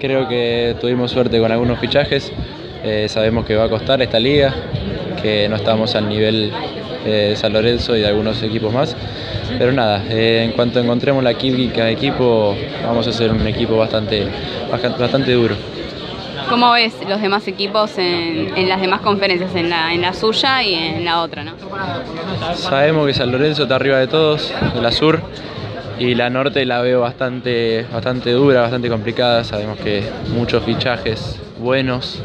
creo que tuvimos suerte con algunos fichajes. Eh, sabemos que va a costar esta liga, que no estamos al nivel eh, de San Lorenzo y de algunos equipos más. Pero nada, eh, en cuanto encontremos la química de equipo, vamos a ser un equipo bastante, bastante duro. ¿Cómo ves los demás equipos en, las demás conferencias, en la, en la, suya y en la otra? ¿no? Sabemos que San Lorenzo está arriba de todos, de la sur, y la norte la veo bastante, bastante dura, bastante complicada. Sabemos que muchos fichajes buenos,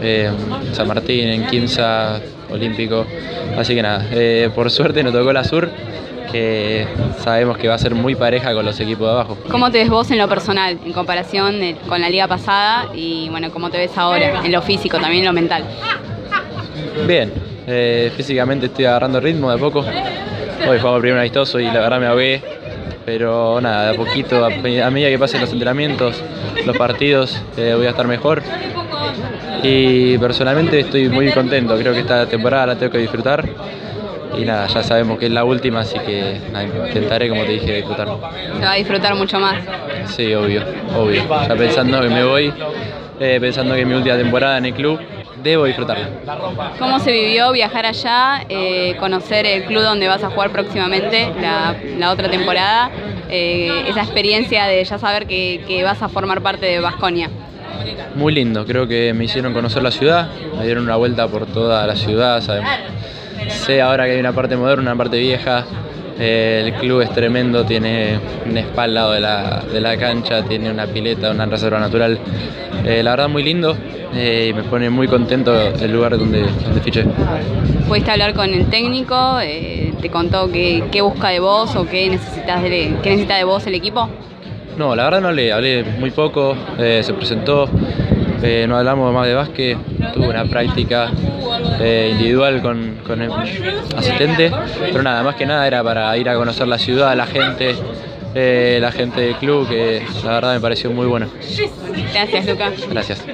eh, San Martín, en Quimsa, Olímpico. Así que nada, eh, por suerte nos tocó la sur que sabemos que va a ser muy pareja con los equipos de abajo. ¿Cómo te ves vos en lo personal, en comparación con la liga pasada y bueno, cómo te ves ahora, en lo físico, también en lo mental? Bien, eh, físicamente estoy agarrando ritmo de a poco. Hoy jugamos el primer amistoso y la verdad me ahogué, pero nada, de a poquito, a, medida que pasen los entrenamientos, los partidos, eh, voy a estar mejor. Y personalmente estoy muy contento, creo que esta temporada la tengo que disfrutar y nada, ya sabemos que es la última, así que intentaré, como te dije, disfrutar. Se va a disfrutar mucho más. Sí, obvio, obvio. Ya pensando que me voy, eh, pensando que es mi última temporada en el club, debo disfrutarla. ¿Cómo se vivió viajar allá, eh, conocer el club donde vas a jugar próximamente la, otra temporada? Eh, esa experiencia de ya saber que, que vas a formar parte de Vasconia. Muy lindo, creo que me hicieron conocer la ciudad, me dieron una vuelta por toda la ciudad, sabemos Sé ahora que hay una parte moderna, una parte vieja. Eh, el club es tremendo, tiene un spa al lado de la, cancha, tiene una pileta, una reserva natural. Eh, la verdad muy lindo eh, y me pone muy contento el lugar donde, donde fiché. ¿Pudiste hablar con el técnico? ¿Te contó qué, busca de vos o qué, necesitas de, qué necesita de vos el equipo? No, la verdad no le hablé muy poco, se presentó, no hablamos más de básquet, tuve una práctica eh, individual con, con, el asistente, pero nada, más que nada era para ir a conocer la ciudad, la gente, eh, la gente del club, que la verdad me pareció muy bueno. Gracias, Lucas. Gracias.